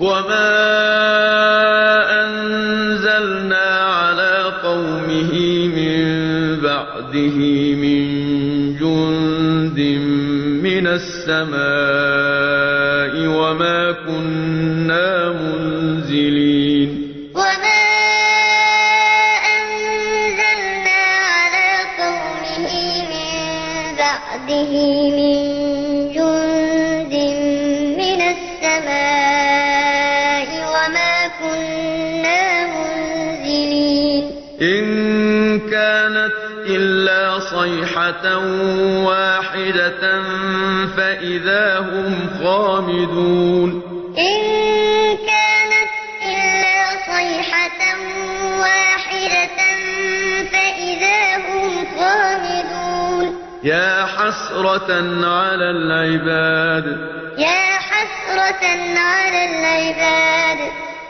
وما أنزلنا على قومه من بعده من جند من السماء إلا صيحة واحدة فإذا هم خامدون. إن كانت إلا صيحة واحدة فإذا هم خامدون. يا حسرة على العباد. يا حسرة على العباد.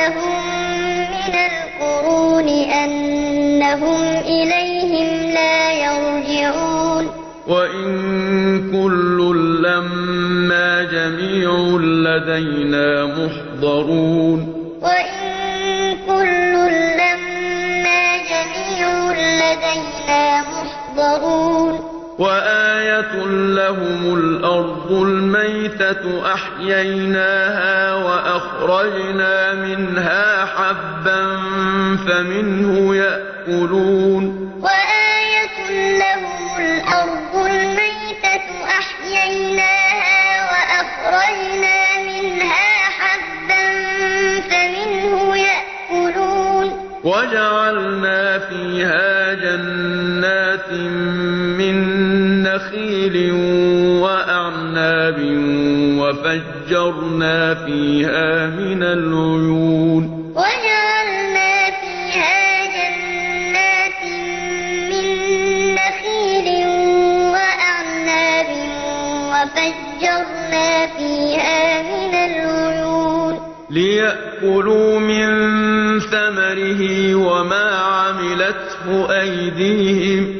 قبلهم من القرون أنهم إليهم لا يرجعون. وإن كل لما جميع لدينا محضرون. وإن كل لما جميع لدينا محضرون. وآية لهم الأرض الميتة أحييناها وأخرجنا منها حبا فمنه يأكلون وفجرنا فيها من العيون. وجعلنا فيها جنات من نخيل وأعناب وفجرنا فيها من العيون. ليأكلوا من ثمره وما عملته أيديهم.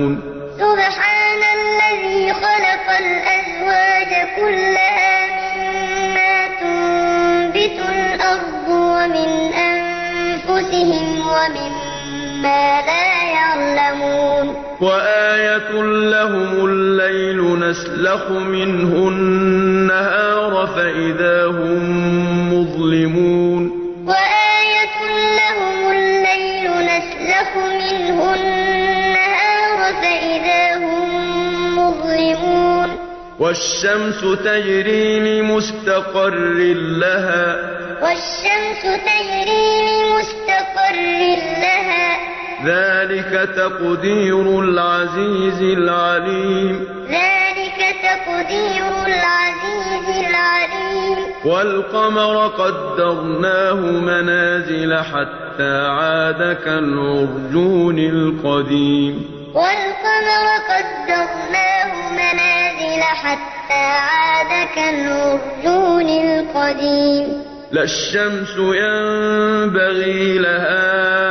وآية لهم الليل نسلخ منه النهار فإذا هم مظلمون. وآية لهم الليل نسلخ منه النهار فإذا هم مظلمون. والشمس تجري لمستقر لها. والشمس تجري لمستقر لها. ذلك تقدير العزيز العليم. ذلك تقدير العزيز العليم. والقمر قدرناه منازل حتى عاد كالعرجون القديم. والقمر قدرناه منازل حتى عاد كالعرجون القديم. لا الشمس ينبغي لها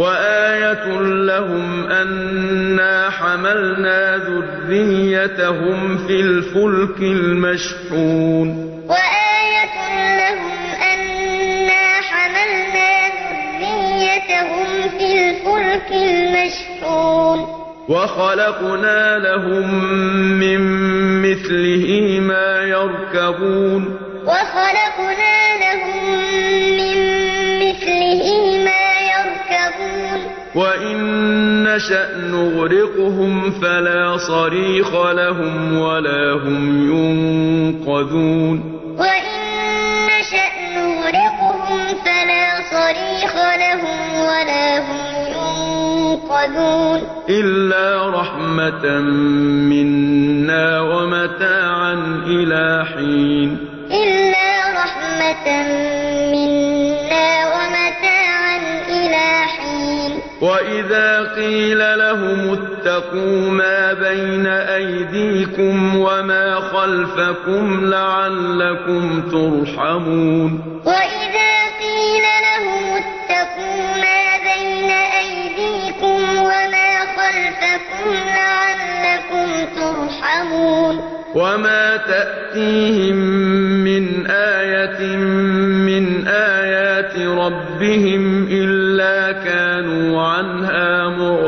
وآية لهم أنا حملنا ذريتهم في الفلك المشحون. وآية لهم أنا حملنا ذريتهم في الفلك المشحون. وخلقنا لهم من مثله ما يركبون. وخلقنا وإن نشأ نغرقهم فلا صريخ لهم ولا هم ينقذون وإن نشأ نغرقهم فلا صريخ لهم ولا هم ينقذون إلا رحمة منا ومتاعا إلى حين إلا رحمة منا وإذا قيل لهم اتقوا ما بين أيديكم وما خلفكم لعلكم ترحمون وإذا قيل لهم اتقوا ما بين أيديكم وما خلفكم لعلكم ترحمون وما تأتيهم من آية من آيات ربهم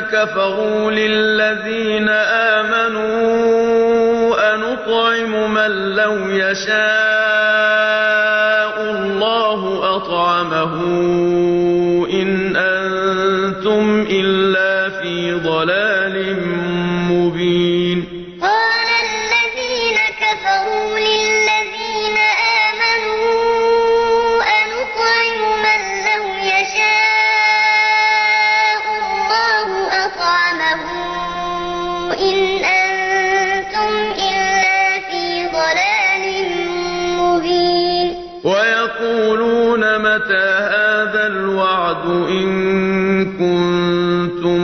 كفروا للذين آمنوا أنطعم من لو يشاء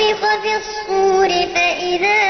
ونفخ في الصور فإذا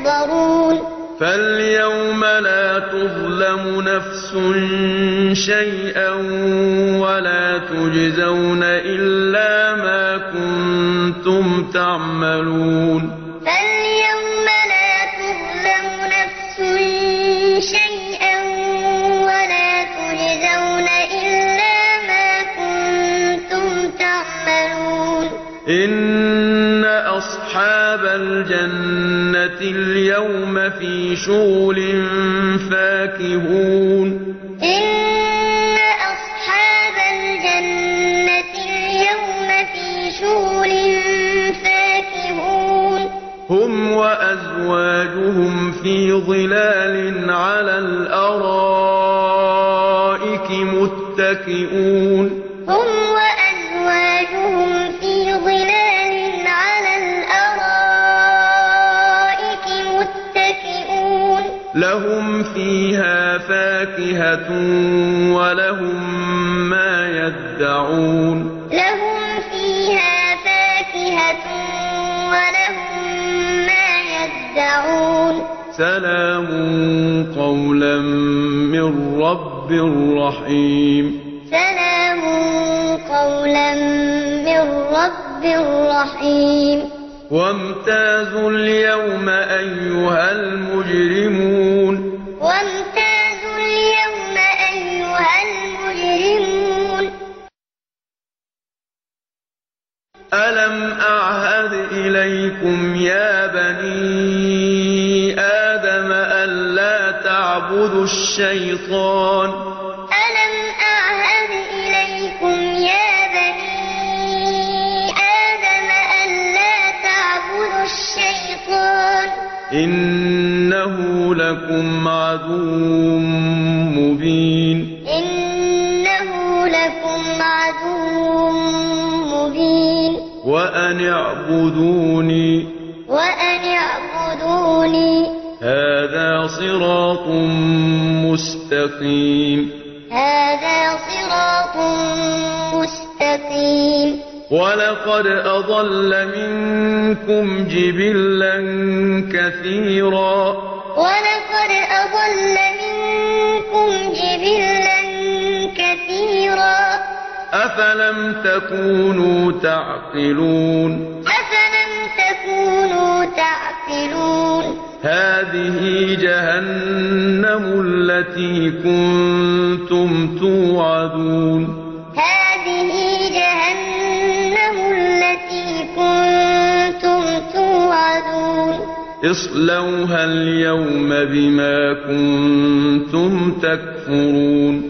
محضرون فاليوم لا تظلم نفس شيئا ولا تجزون إلا ما كنتم تعملون. فاليوم لا تظلم نفس شيئا ولا تجزون إلا ما كنتم تعملون. الجنة اليوم في شغل فاكهون إن أصحاب الجنة اليوم في شغل فاكهون هم وأزواجهم في ظلال على الأرائك متكئون لهم فيها فاكهة ولهم ما يدعون. لهم فيها فاكهة ولهم ما يدعون. سلام قولا من رب رحيم. سلام قولا من رب رحيم. وامتازوا اليوم أيها المجرمون. وامتازوا اليوم أيها المجرمون. ألم أعهد إليكم يا بني آدم ألا تعبدوا الشيطان؟ لكم عدو مبين. إنه لكم عدو مبين. وأن اعبدوني. وأن اعبدوني. هذا صراط مستقيم. هذا صراط مستقيم. ولقد أضل منكم جبلا كثيرا. أفلم تكونوا تعقلون؟ أفلم تكونوا تعقلون؟ هذه جهنم التي كنتم توعدون. هذه جهنم التي كنتم توعدون. اصلوها اليوم بما كنتم تكفرون.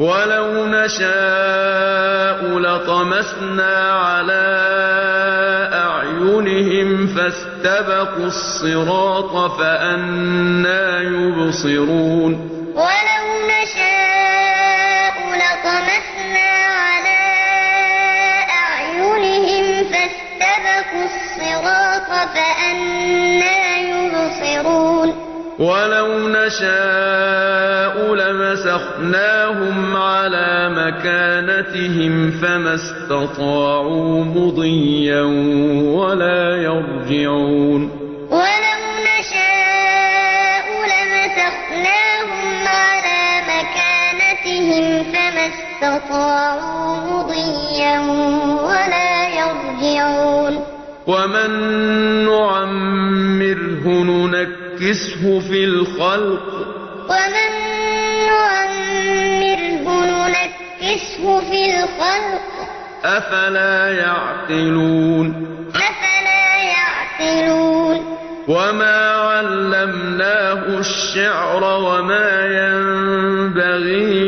ولو نشاء لطمسنا على أعينهم فاستبقوا الصراط فأنا يبصرون نشاء لمسخناهم على مكانتهم فما استطاعوا مضيا ولا يرجعون. ولو نشاء لمسخناهم على مكانتهم فما استطاعوا مضيا ولا يرجعون. ومن نعمره ننكسه في الخلق. ومن نعمره ننكسه في الخلق. أفلا يعقلون. أفلا يعقلون. وما علمناه الشعر وما ينبغي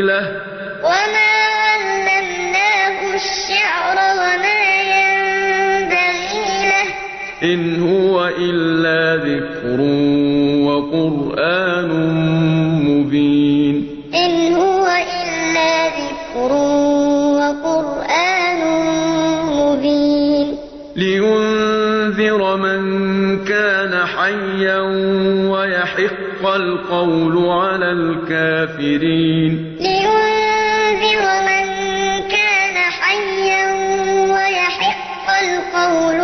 ويحق القول على الكافرين. لينذر من كان حيا ويحق القول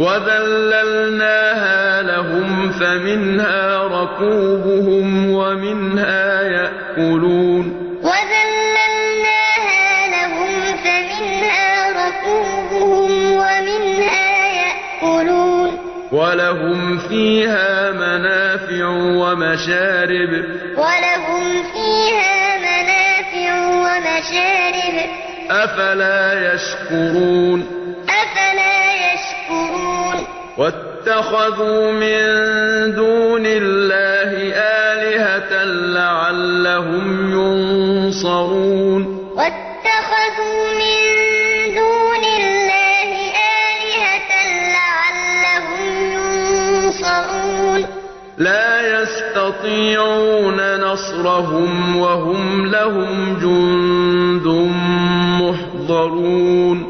وذللناها لهم فمنها ركوبهم ومنها يأكلون. وذللناها لهم فمنها ركوبهم ومنها يأكلون. ولهم فيها منافع ومشارب. ولهم فيها منافع ومشارب. أفلا يشكرون. أفلا يشكرون واتخذوا من دون الله آلهة لعلهم ينصرون. واتخذوا من دون الله آلهة لعلهم ينصرون. لا يستطيعون نصرهم وهم لهم جند محضرون.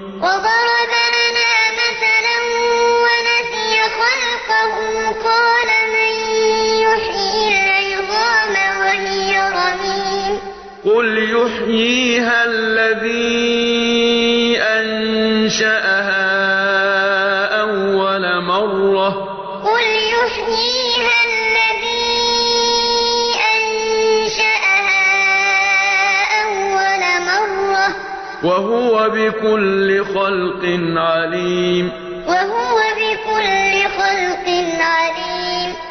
يحييها الذي أنشأها أول مرة. قل يحييها الذي أنشأها أول مرة. وهو بكل خلق عليم. وهو بكل خلق عليم.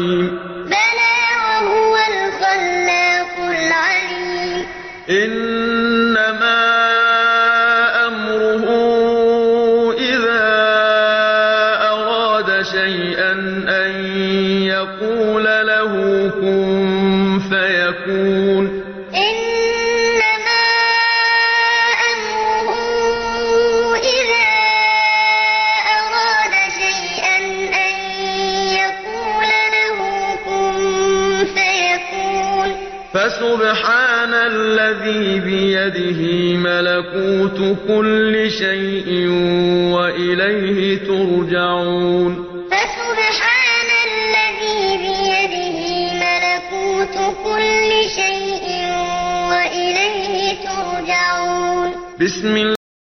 يقول له كن فيكون. إنما أمره إذا أراد شيئا أن يقول له كن فيكون. فسبحان الذي بيده ملكوت كل شيء وإليه ترجعون. بسم